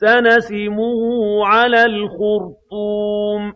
سَنَسِمُهُ عَلَى الْخُرْطُومِ.